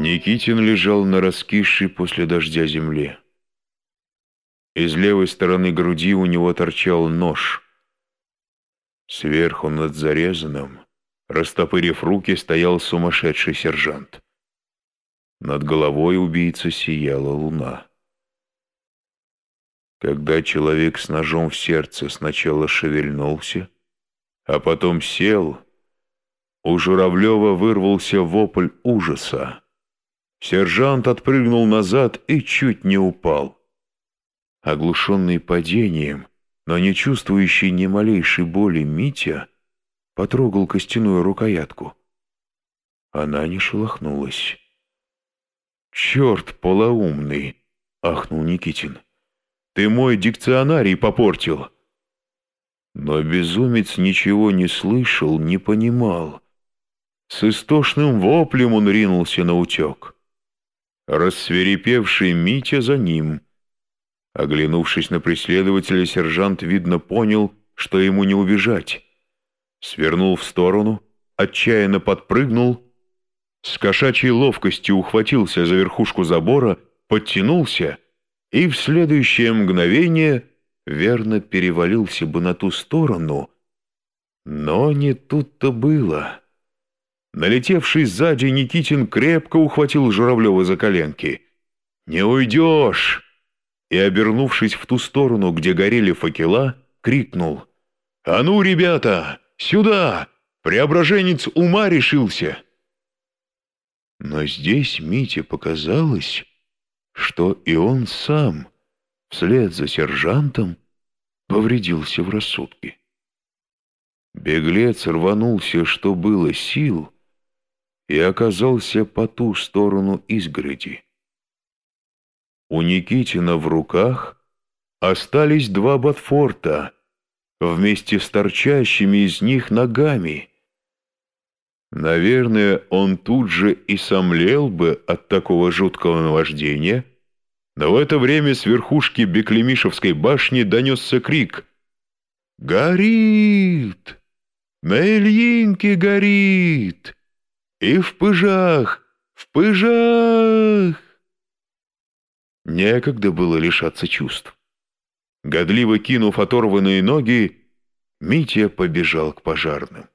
Никитин лежал на раскисшей после дождя земле. Из левой стороны груди у него торчал нож. Сверху над зарезанным, растопырив руки, стоял сумасшедший сержант. Над головой убийцы сияла луна. Когда человек с ножом в сердце сначала шевельнулся, а потом сел, у Журавлева вырвался вопль ужаса. Сержант отпрыгнул назад и чуть не упал. Оглушенный падением, но не чувствующий ни малейшей боли Митя потрогал костяную рукоятку. Она не шелохнулась. «Черт полоумный!» — ахнул Никитин. «Ты мой дикционарий попортил!» Но безумец ничего не слышал, не понимал. С истошным воплем он ринулся на утек. Рассверепевший Митя за ним. Оглянувшись на преследователя, сержант, видно, понял, что ему не убежать. Свернул в сторону, отчаянно подпрыгнул, с кошачьей ловкостью ухватился за верхушку забора, подтянулся и в следующее мгновение верно перевалился бы на ту сторону, но не тут-то было. Налетевший сзади Никитин крепко ухватил Журавлева за коленки. «Не уйдешь!» И, обернувшись в ту сторону, где горели факела, крикнул. «А ну, ребята, сюда! Преображенец ума решился!» Но здесь Мите показалось, что и он сам, вслед за сержантом, повредился в рассудке. Беглец рванулся, что было сил, и оказался по ту сторону изгороди. У Никитина в руках остались два ботфорта вместе с торчащими из них ногами. Наверное, он тут же и сомлел бы от такого жуткого наваждения, но в это время с верхушки Беклемишевской башни донесся крик «Горит! На Ильинке горит!» И в пыжах, в пыжах!» Некогда было лишаться чувств. Годливо кинув оторванные ноги, Митя побежал к пожарным.